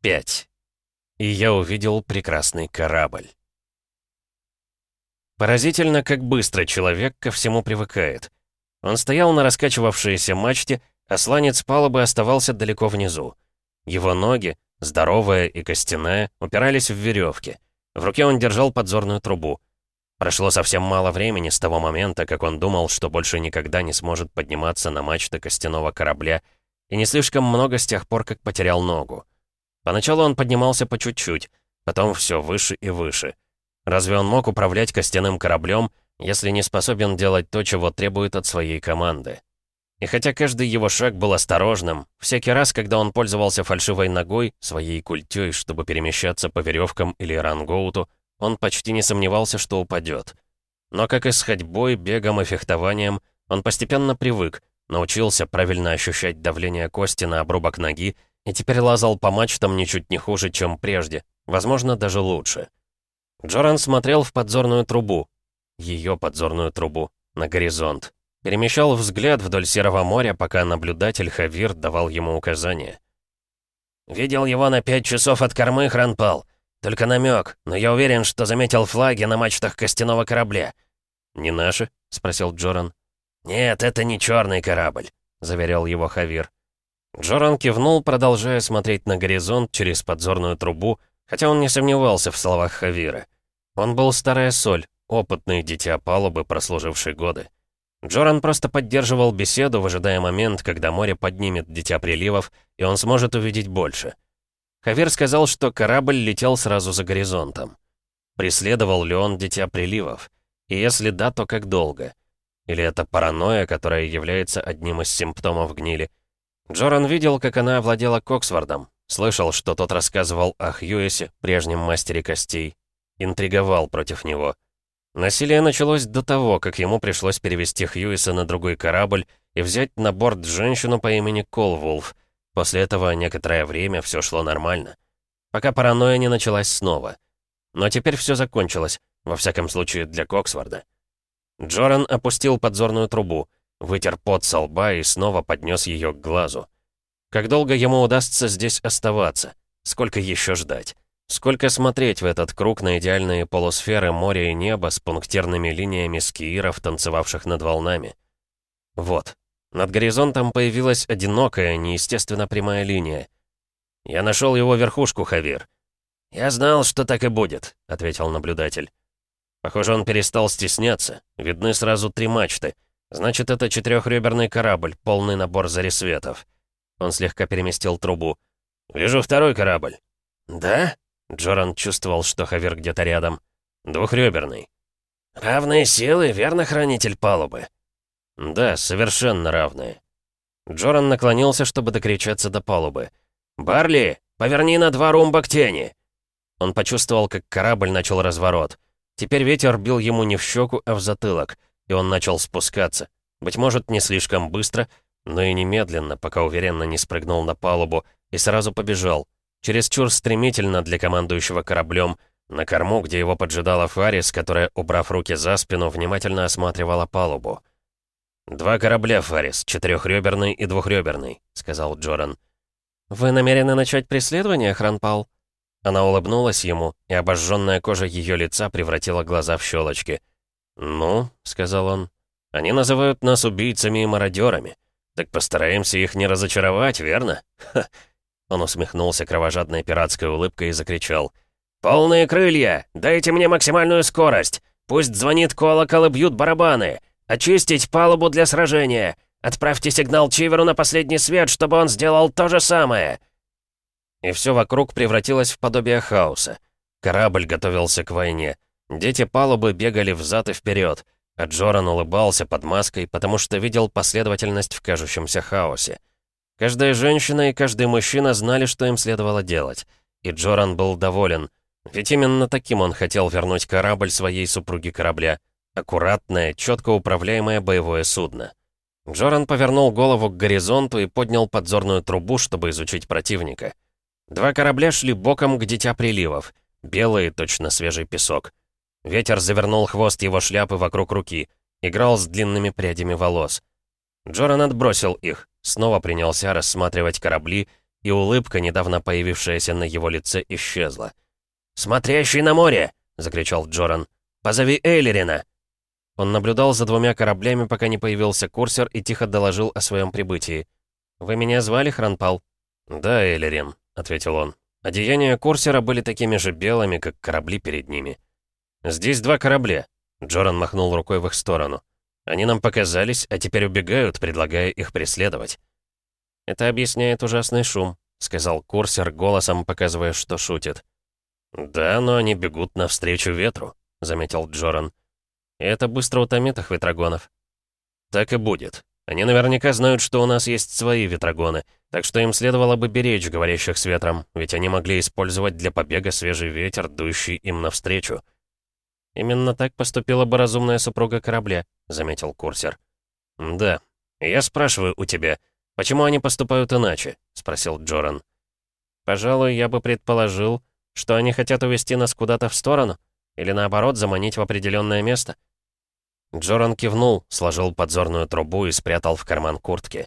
Пять. И я увидел прекрасный корабль. Поразительно, как быстро человек ко всему привыкает. Он стоял на раскачивавшейся мачте, а сланец палубы оставался далеко внизу. Его ноги, здоровая и костяная, упирались в веревки. В руке он держал подзорную трубу. Прошло совсем мало времени с того момента, как он думал, что больше никогда не сможет подниматься на мачты костяного корабля, и не слишком много с тех пор, как потерял ногу. Поначалу он поднимался по чуть-чуть, потом все выше и выше. Разве он мог управлять костяным кораблем, если не способен делать то, чего требует от своей команды? И хотя каждый его шаг был осторожным, всякий раз, когда он пользовался фальшивой ногой, своей культей, чтобы перемещаться по веревкам или рангоуту, он почти не сомневался, что упадет. Но как и с ходьбой, бегом и фехтованием, он постепенно привык, научился правильно ощущать давление кости на обрубок ноги и теперь лазал по мачтам ничуть не хуже, чем прежде, возможно, даже лучше. Джоран смотрел в подзорную трубу, ее подзорную трубу, на горизонт. Перемещал взгляд вдоль Серого моря, пока наблюдатель Хавир давал ему указания. «Видел его на пять часов от кормы, Хранпал. Только намек, но я уверен, что заметил флаги на мачтах костяного корабля». «Не наши?» — спросил Джоран. «Нет, это не черный корабль», — заверял его Хавир. Джоран кивнул, продолжая смотреть на горизонт через подзорную трубу, хотя он не сомневался в словах Хавира. Он был старая соль, опытный дитя палубы, прослуживший годы. Джоран просто поддерживал беседу, выжидая момент, когда море поднимет дитя приливов, и он сможет увидеть больше. Хавир сказал, что корабль летел сразу за горизонтом. Преследовал ли он дитя приливов? И если да, то как долго? Или это паранойя, которая является одним из симптомов гнили, Джоран видел, как она овладела Коксвордом, Слышал, что тот рассказывал о Хьюисе, прежнем мастере костей. Интриговал против него. Насилие началось до того, как ему пришлось перевести Хьюиса на другой корабль и взять на борт женщину по имени Колвулф. После этого некоторое время все шло нормально. Пока паранойя не началась снова. Но теперь все закончилось, во всяком случае для Коксворда. Джоран опустил подзорную трубу — вытер пот со лба и снова поднес ее к глазу. Как долго ему удастся здесь оставаться? Сколько еще ждать? Сколько смотреть в этот круг на идеальные полусферы моря и неба с пунктирными линиями скииров, танцевавших над волнами? Вот. Над горизонтом появилась одинокая, неестественно прямая линия. «Я нашел его верхушку, Хавир». «Я знал, что так и будет», — ответил наблюдатель. Похоже, он перестал стесняться. Видны сразу три мачты — «Значит, это четырехреберный корабль, полный набор заресветов». Он слегка переместил трубу. «Вижу второй корабль». «Да?» Джоран чувствовал, что Хавир где-то рядом. «Двухреберный». «Равные силы, верно, хранитель палубы?» «Да, совершенно равные». Джоран наклонился, чтобы докричаться до палубы. «Барли, поверни на два румба к тени!» Он почувствовал, как корабль начал разворот. Теперь ветер бил ему не в щеку, а в затылок и он начал спускаться. Быть может, не слишком быстро, но и немедленно, пока уверенно не спрыгнул на палубу, и сразу побежал. Чересчур стремительно для командующего кораблем, на корму, где его поджидала Фарис, которая, убрав руки за спину, внимательно осматривала палубу. «Два корабля, Фарис, четырехреберный и двухреберный», — сказал Джоран. «Вы намерены начать преследование, Хранпал?» Она улыбнулась ему, и обожженная кожа ее лица превратила глаза в щелочки. «Ну», — сказал он, — «они называют нас убийцами и мародерами. Так постараемся их не разочаровать, верно?» Ха. Он усмехнулся кровожадной пиратской улыбкой и закричал. «Полные крылья! Дайте мне максимальную скорость! Пусть звонит колокол и бьют барабаны! Очистить палубу для сражения! Отправьте сигнал Чиверу на последний свет, чтобы он сделал то же самое!» И все вокруг превратилось в подобие хаоса. Корабль готовился к войне. Дети палубы бегали взад и вперед, а Джоран улыбался под маской, потому что видел последовательность в кажущемся хаосе. Каждая женщина и каждый мужчина знали, что им следовало делать. И Джоран был доволен. Ведь именно таким он хотел вернуть корабль своей супруги корабля. Аккуратное, четко управляемое боевое судно. Джоран повернул голову к горизонту и поднял подзорную трубу, чтобы изучить противника. Два корабля шли боком к дитя приливов. Белые, точно свежий песок. Ветер завернул хвост его шляпы вокруг руки, играл с длинными прядями волос. Джоран отбросил их, снова принялся рассматривать корабли, и улыбка, недавно появившаяся на его лице, исчезла. «Смотрящий на море!» — закричал Джоран. «Позови Эйлерина!» Он наблюдал за двумя кораблями, пока не появился курсор и тихо доложил о своем прибытии. «Вы меня звали, Хранпал?» «Да, Эйлерин», — ответил он. Одеяния курсера были такими же белыми, как корабли перед ними. «Здесь два корабля», — Джоран махнул рукой в их сторону. «Они нам показались, а теперь убегают, предлагая их преследовать». «Это объясняет ужасный шум», — сказал Курсер, голосом показывая, что шутит. «Да, но они бегут навстречу ветру», — заметил Джоран. «И это быстро утомит их ветрогонов». «Так и будет. Они наверняка знают, что у нас есть свои ветрогоны, так что им следовало бы беречь говорящих с ветром, ведь они могли использовать для побега свежий ветер, дующий им навстречу». «Именно так поступила бы разумная супруга корабля», — заметил курсер. «Да. Я спрашиваю у тебя, почему они поступают иначе?» — спросил Джоран. «Пожалуй, я бы предположил, что они хотят увести нас куда-то в сторону, или наоборот, заманить в определенное место». Джоран кивнул, сложил подзорную трубу и спрятал в карман куртки.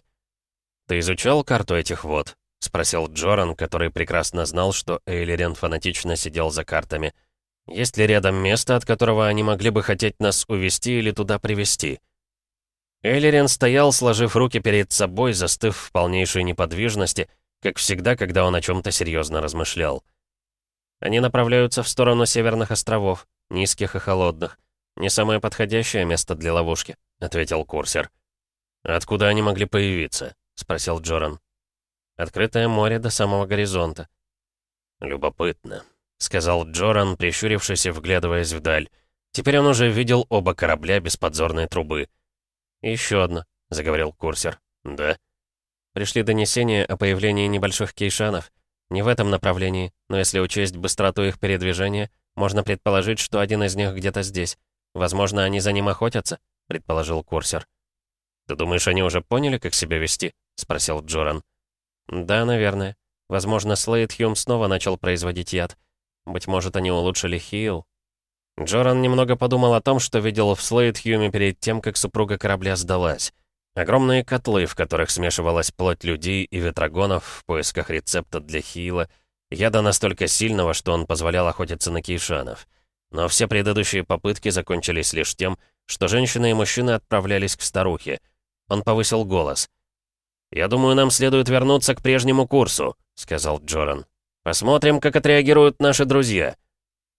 «Ты изучал карту этих вод?» — спросил Джоран, который прекрасно знал, что Эйлерен фанатично сидел за картами — есть ли рядом место, от которого они могли бы хотеть нас увести или туда привести? Эллирен стоял, сложив руки перед собой, застыв в полнейшей неподвижности, как всегда, когда он о чем-то серьезно размышлял. Они направляются в сторону северных островов, низких и холодных. Не самое подходящее место для ловушки, ответил курсер. Откуда они могли появиться? спросил Джоран. Открытое море до самого горизонта. Любопытно, — сказал Джоран, прищурившись и вглядываясь вдаль. Теперь он уже видел оба корабля без подзорной трубы. «Еще одна», — заговорил курсер. «Да». «Пришли донесения о появлении небольших кейшанов. Не в этом направлении, но если учесть быстроту их передвижения, можно предположить, что один из них где-то здесь. Возможно, они за ним охотятся», — предположил курсер. «Ты думаешь, они уже поняли, как себя вести?» — спросил Джоран. «Да, наверное. Возможно, Слейд Хьюм снова начал производить яд. Быть может, они улучшили Хилл. Джоран немного подумал о том, что видел в Слейд-Хьюме перед тем, как супруга корабля сдалась. Огромные котлы, в которых смешивалась плоть людей и ветрогонов в поисках рецепта для Хила, яда настолько сильного, что он позволял охотиться на кейшанов. Но все предыдущие попытки закончились лишь тем, что женщины и мужчины отправлялись к старухе. Он повысил голос. «Я думаю, нам следует вернуться к прежнему курсу», — сказал Джоран. Посмотрим, как отреагируют наши друзья».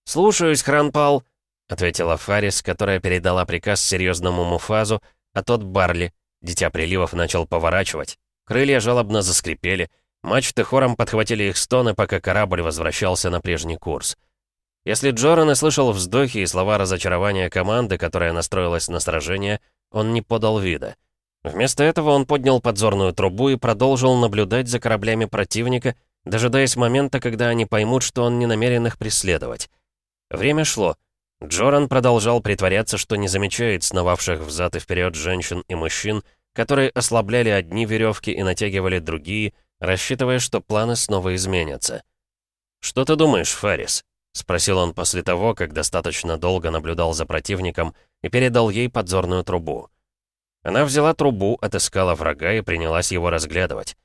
«Слушаюсь, Хранпал», — ответила Фарис, которая передала приказ серьезному Муфазу, а тот Барли. Дитя приливов начал поворачивать. Крылья жалобно заскрипели. Мачты хором подхватили их стоны, пока корабль возвращался на прежний курс. Если Джоран слышал вздохи и слова разочарования команды, которая настроилась на сражение, он не подал вида. Вместо этого он поднял подзорную трубу и продолжил наблюдать за кораблями противника, дожидаясь момента, когда они поймут, что он не намерен их преследовать. Время шло. Джоран продолжал притворяться, что не замечает сновавших взад и вперед женщин и мужчин, которые ослабляли одни веревки и натягивали другие, рассчитывая, что планы снова изменятся. «Что ты думаешь, Фарис?» — спросил он после того, как достаточно долго наблюдал за противником и передал ей подзорную трубу. Она взяла трубу, отыскала врага и принялась его разглядывать.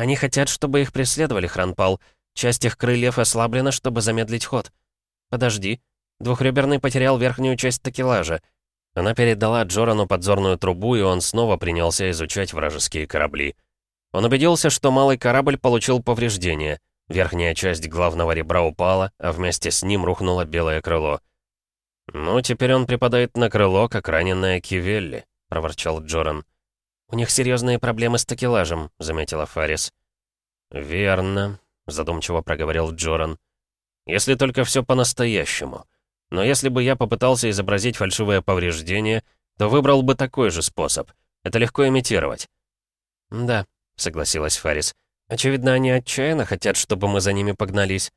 Они хотят, чтобы их преследовали, Хранпал. Часть их крыльев ослаблена, чтобы замедлить ход. Подожди. Двухреберный потерял верхнюю часть такелажа. Она передала Джорану подзорную трубу, и он снова принялся изучать вражеские корабли. Он убедился, что малый корабль получил повреждения. Верхняя часть главного ребра упала, а вместе с ним рухнуло белое крыло. «Ну, теперь он припадает на крыло, как раненая Кивелли», — проворчал Джоран. «У них серьезные проблемы с такелажем», — заметила Фарис. «Верно», — задумчиво проговорил Джоран. «Если только все по-настоящему. Но если бы я попытался изобразить фальшивое повреждение, то выбрал бы такой же способ. Это легко имитировать». «Да», — согласилась Фарис. «Очевидно, они отчаянно хотят, чтобы мы за ними погнались».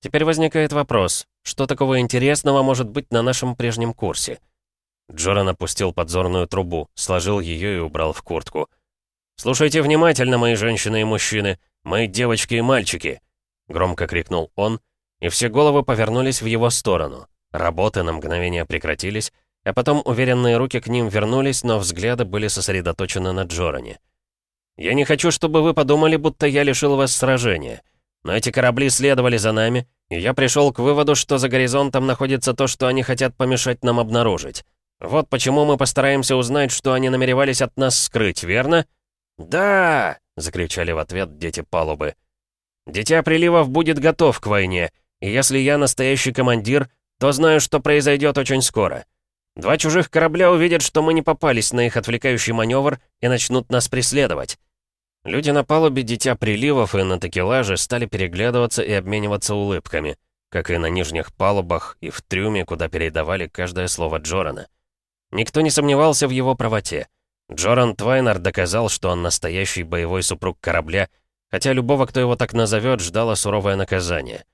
Теперь возникает вопрос, что такого интересного может быть на нашем прежнем курсе? Джоран опустил подзорную трубу, сложил ее и убрал в куртку. «Слушайте внимательно, мои женщины и мужчины, мои девочки и мальчики!» Громко крикнул он, и все головы повернулись в его сторону. Работы на мгновение прекратились, а потом уверенные руки к ним вернулись, но взгляды были сосредоточены на Джоране. «Я не хочу, чтобы вы подумали, будто я лишил вас сражения. Но эти корабли следовали за нами, и я пришел к выводу, что за горизонтом находится то, что они хотят помешать нам обнаружить. Вот почему мы постараемся узнать, что они намеревались от нас скрыть, верно?» «Да!» — закричали в ответ дети палубы. «Дитя приливов будет готов к войне, и если я настоящий командир, то знаю, что произойдет очень скоро. Два чужих корабля увидят, что мы не попались на их отвлекающий маневр и начнут нас преследовать». Люди на палубе Дитя Приливов и на такелаже стали переглядываться и обмениваться улыбками, как и на нижних палубах и в трюме, куда передавали каждое слово Джорана. Никто не сомневался в его правоте. Джоран Твайнер доказал, что он настоящий боевой супруг корабля, хотя любого, кто его так назовет, ждало суровое наказание.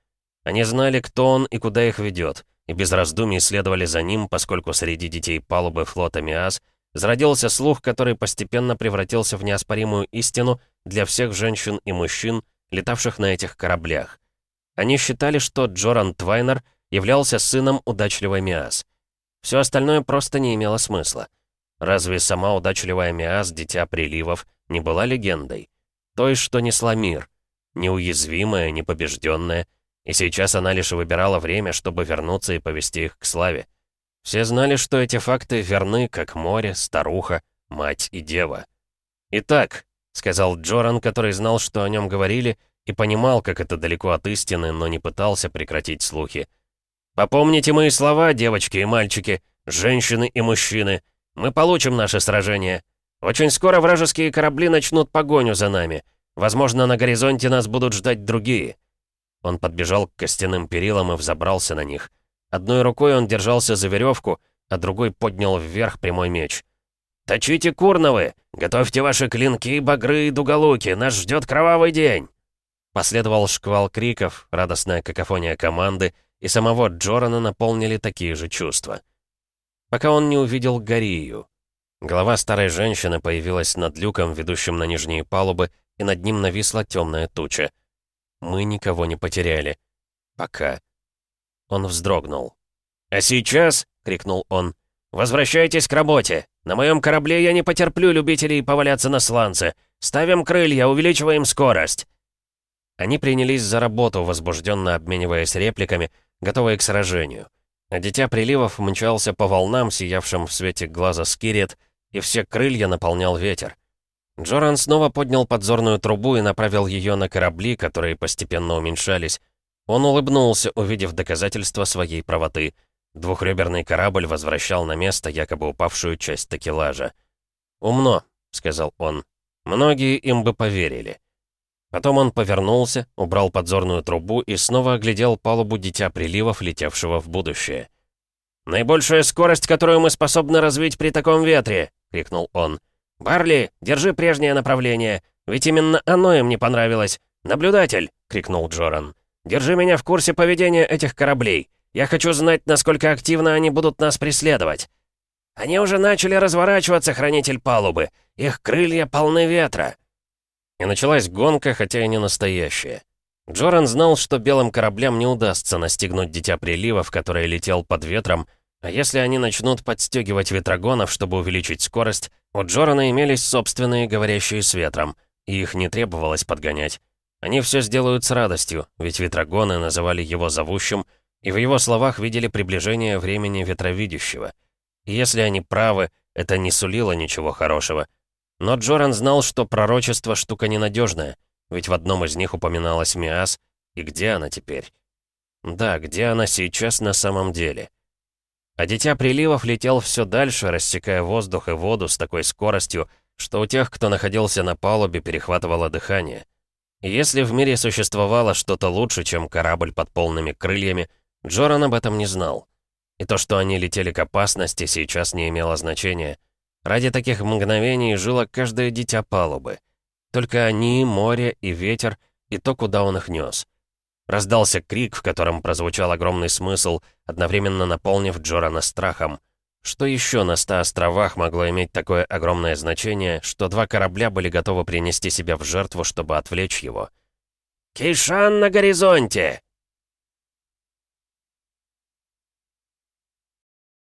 Они знали, кто он и куда их ведет, и без раздумий следовали за ним, поскольку среди детей палубы флота МИАС зародился слух, который постепенно превратился в неоспоримую истину для всех женщин и мужчин, летавших на этих кораблях. Они считали, что Джоран Твайнер являлся сыном удачливой Миас. Все остальное просто не имело смысла. Разве сама удачливая Миас, дитя приливов, не была легендой? Той, что несла мир. Неуязвимая, непобежденная. И сейчас она лишь выбирала время, чтобы вернуться и повести их к славе. Все знали, что эти факты верны, как море, старуха, мать и дева. «Итак», — сказал Джоран, который знал, что о нем говорили, и понимал, как это далеко от истины, но не пытался прекратить слухи — Попомните мои слова, девочки и мальчики, женщины и мужчины. Мы получим наше сражение. Очень скоро вражеские корабли начнут погоню за нами. Возможно, на горизонте нас будут ждать другие». Он подбежал к костяным перилам и взобрался на них. Одной рукой он держался за веревку, а другой поднял вверх прямой меч. «Точите курновы! Готовьте ваши клинки, багры и дуголуки! Нас ждет кровавый день!» Последовал шквал криков, радостная какофония команды — и самого Джорана наполнили такие же чувства. Пока он не увидел Горию. Голова старой женщины появилась над люком, ведущим на нижние палубы, и над ним нависла темная туча. Мы никого не потеряли. Пока. Он вздрогнул. «А сейчас!» — крикнул он. «Возвращайтесь к работе! На моем корабле я не потерплю любителей поваляться на сланце! Ставим крылья, увеличиваем скорость!» Они принялись за работу, возбужденно обмениваясь репликами, готовые к сражению. А дитя приливов мчался по волнам, сиявшим в свете глаза Скирет, и все крылья наполнял ветер. Джоран снова поднял подзорную трубу и направил ее на корабли, которые постепенно уменьшались. Он улыбнулся, увидев доказательство своей правоты. Двухреберный корабль возвращал на место якобы упавшую часть такелажа. «Умно», — сказал он. «Многие им бы поверили». Потом он повернулся, убрал подзорную трубу и снова оглядел палубу Дитя Приливов, летевшего в будущее. «Наибольшая скорость, которую мы способны развить при таком ветре!» — крикнул он. «Барли, держи прежнее направление, ведь именно оно им не понравилось. Наблюдатель!» — крикнул Джоран. «Держи меня в курсе поведения этих кораблей. Я хочу знать, насколько активно они будут нас преследовать». «Они уже начали разворачиваться, хранитель палубы. Их крылья полны ветра», и началась гонка, хотя и не настоящая. Джоран знал, что белым кораблям не удастся настигнуть Дитя Прилива, в которое летел под ветром, а если они начнут подстегивать ветрогонов, чтобы увеличить скорость, у Джорана имелись собственные говорящие с ветром, и их не требовалось подгонять. Они все сделают с радостью, ведь ветрогоны называли его зовущим, и в его словах видели приближение времени ветровидящего. И если они правы, это не сулило ничего хорошего — но Джоран знал, что пророчество — штука ненадежная, ведь в одном из них упоминалась Миас, и где она теперь? Да, где она сейчас на самом деле? А Дитя Приливов летел все дальше, рассекая воздух и воду с такой скоростью, что у тех, кто находился на палубе, перехватывало дыхание. Если в мире существовало что-то лучше, чем корабль под полными крыльями, Джоран об этом не знал. И то, что они летели к опасности, сейчас не имело значения — Ради таких мгновений жило каждое дитя палубы. Только они, море и ветер, и то, куда он их нес. Раздался крик, в котором прозвучал огромный смысл, одновременно наполнив Джорана страхом. Что еще на ста островах могло иметь такое огромное значение, что два корабля были готовы принести себя в жертву, чтобы отвлечь его? «Кейшан на горизонте!»